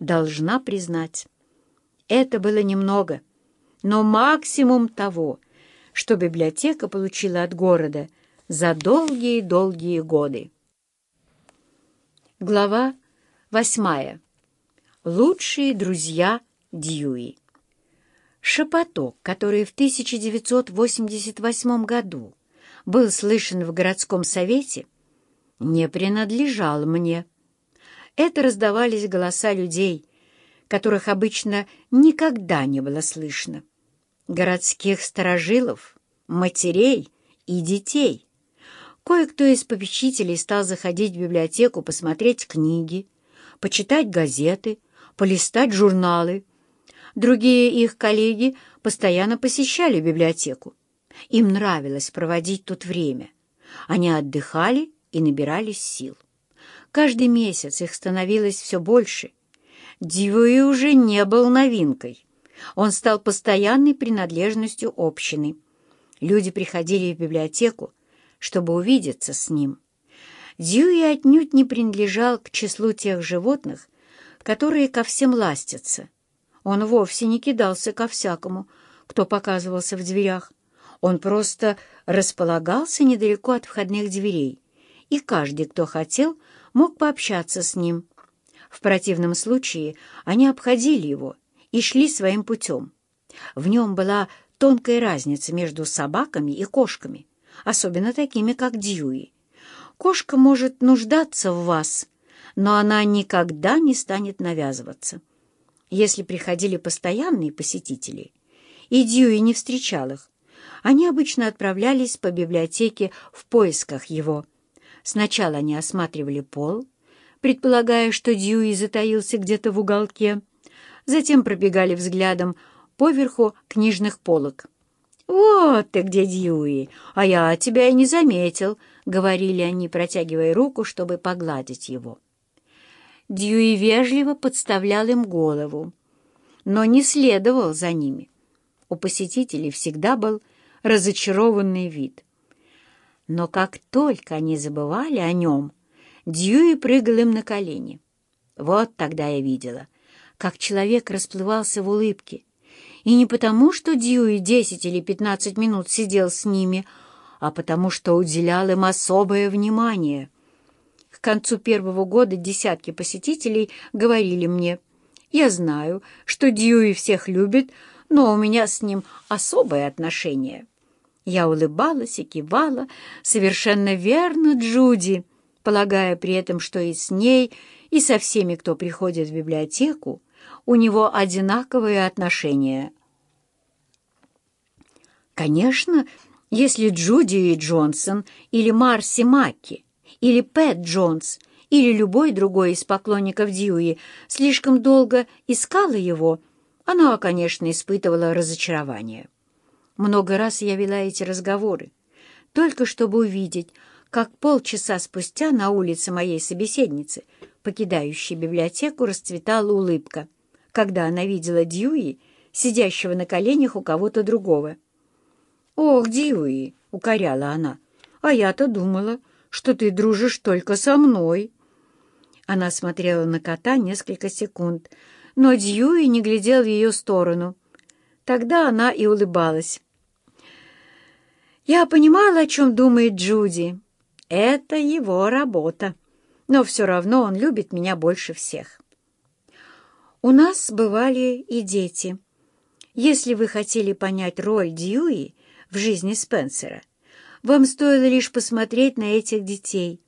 должна признать, это было немного, но максимум того, что библиотека получила от города за долгие-долгие годы. Глава восьмая. Лучшие друзья Дьюи. Шепоток, который в 1988 году был слышен в городском совете, не принадлежал мне. Это раздавались голоса людей, которых обычно никогда не было слышно. Городских сторожилов, матерей и детей. Кое-кто из попечителей стал заходить в библиотеку посмотреть книги, почитать газеты, полистать журналы. Другие их коллеги постоянно посещали библиотеку. Им нравилось проводить тут время. Они отдыхали и набирались сил. Каждый месяц их становилось все больше. Дьюи уже не был новинкой. Он стал постоянной принадлежностью общины. Люди приходили в библиотеку, чтобы увидеться с ним. Дьюи отнюдь не принадлежал к числу тех животных, которые ко всем ластятся. Он вовсе не кидался ко всякому, кто показывался в дверях. Он просто располагался недалеко от входных дверей, и каждый, кто хотел, мог пообщаться с ним. В противном случае они обходили его и шли своим путем. В нем была тонкая разница между собаками и кошками, особенно такими, как Дьюи. Кошка может нуждаться в вас, но она никогда не станет навязываться. Если приходили постоянные посетители, и Дьюи не встречал их, они обычно отправлялись по библиотеке в поисках его. Сначала они осматривали пол, предполагая, что Дьюи затаился где-то в уголке, затем пробегали взглядом поверху книжных полок. «Вот ты где, Дьюи! А я тебя и не заметил!» — говорили они, протягивая руку, чтобы погладить его. Дьюи вежливо подставлял им голову, но не следовал за ними. У посетителей всегда был разочарованный вид. Но как только они забывали о нем, Дьюи прыгал им на колени. Вот тогда я видела, как человек расплывался в улыбке, и не потому, что Дьюи десять или пятнадцать минут сидел с ними, а потому что уделял им особое внимание. К концу первого года десятки посетителей говорили мне, «Я знаю, что Дьюи всех любит, но у меня с ним особое отношение». Я улыбалась и кивала, совершенно верно, Джуди, полагая при этом, что и с ней, и со всеми, кто приходит в библиотеку, у него одинаковые отношения. Конечно, если Джуди Джонсон или Марси Макки или Пэт Джонс или любой другой из поклонников Дьюи слишком долго искала его, она, конечно, испытывала разочарование. Много раз я вела эти разговоры, только чтобы увидеть, как полчаса спустя на улице моей собеседницы, покидающей библиотеку, расцветала улыбка, когда она видела Дьюи, сидящего на коленях у кого-то другого. «Ох, Дьюи!» — укоряла она. «А я-то думала, что ты дружишь только со мной». Она смотрела на кота несколько секунд, но Дьюи не глядел в ее сторону. Тогда она и улыбалась. Я понимала, о чем думает Джуди. Это его работа. Но все равно он любит меня больше всех. У нас бывали и дети. Если вы хотели понять роль Дьюи, в жизни Спенсера. Вам стоило лишь посмотреть на этих детей.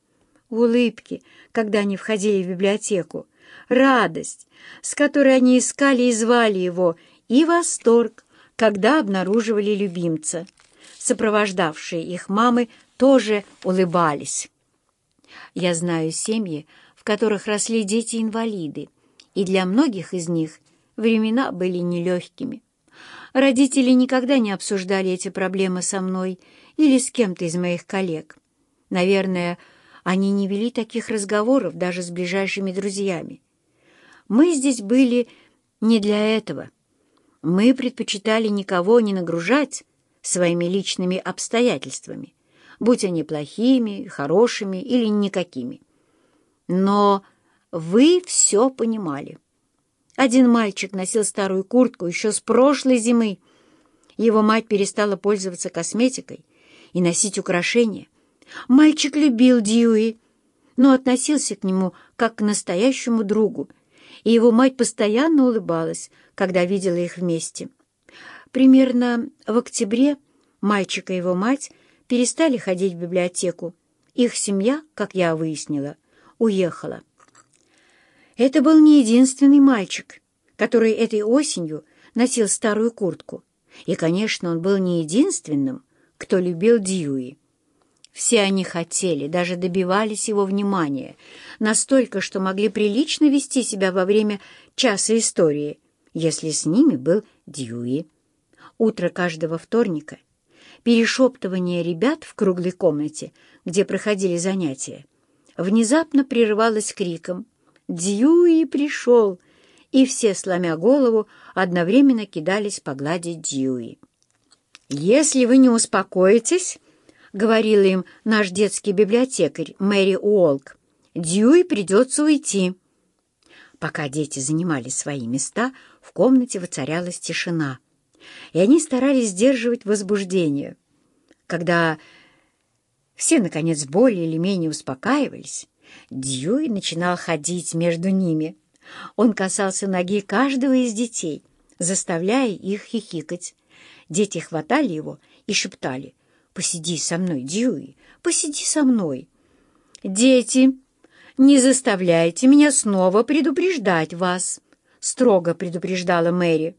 Улыбки, когда они входили в библиотеку, радость, с которой они искали и звали его, и восторг, когда обнаруживали любимца. Сопровождавшие их мамы тоже улыбались. Я знаю семьи, в которых росли дети-инвалиды, и для многих из них времена были нелегкими. Родители никогда не обсуждали эти проблемы со мной или с кем-то из моих коллег. Наверное, они не вели таких разговоров даже с ближайшими друзьями. Мы здесь были не для этого. Мы предпочитали никого не нагружать своими личными обстоятельствами, будь они плохими, хорошими или никакими. Но вы все понимали. Один мальчик носил старую куртку еще с прошлой зимы. Его мать перестала пользоваться косметикой и носить украшения. Мальчик любил Дьюи, но относился к нему как к настоящему другу, и его мать постоянно улыбалась, когда видела их вместе. Примерно в октябре мальчик и его мать перестали ходить в библиотеку. Их семья, как я выяснила, уехала. Это был не единственный мальчик, который этой осенью носил старую куртку. И, конечно, он был не единственным, кто любил Дьюи. Все они хотели, даже добивались его внимания, настолько, что могли прилично вести себя во время часа истории, если с ними был Дьюи. Утро каждого вторника, перешептывание ребят в круглой комнате, где проходили занятия, внезапно прерывалось криком «Дьюи пришел!» и все, сломя голову, одновременно кидались погладить Дьюи. «Если вы не успокоитесь, — говорил им наш детский библиотекарь Мэри Уолк, — Дьюи придется уйти». Пока дети занимали свои места, в комнате воцарялась тишина, и они старались сдерживать возбуждение. Когда все, наконец, более или менее успокаивались, Дьюи начинал ходить между ними. Он касался ноги каждого из детей, заставляя их хихикать. Дети хватали его и шептали «Посиди со мной, Дьюи, посиди со мной». «Дети, не заставляйте меня снова предупреждать вас», — строго предупреждала Мэри.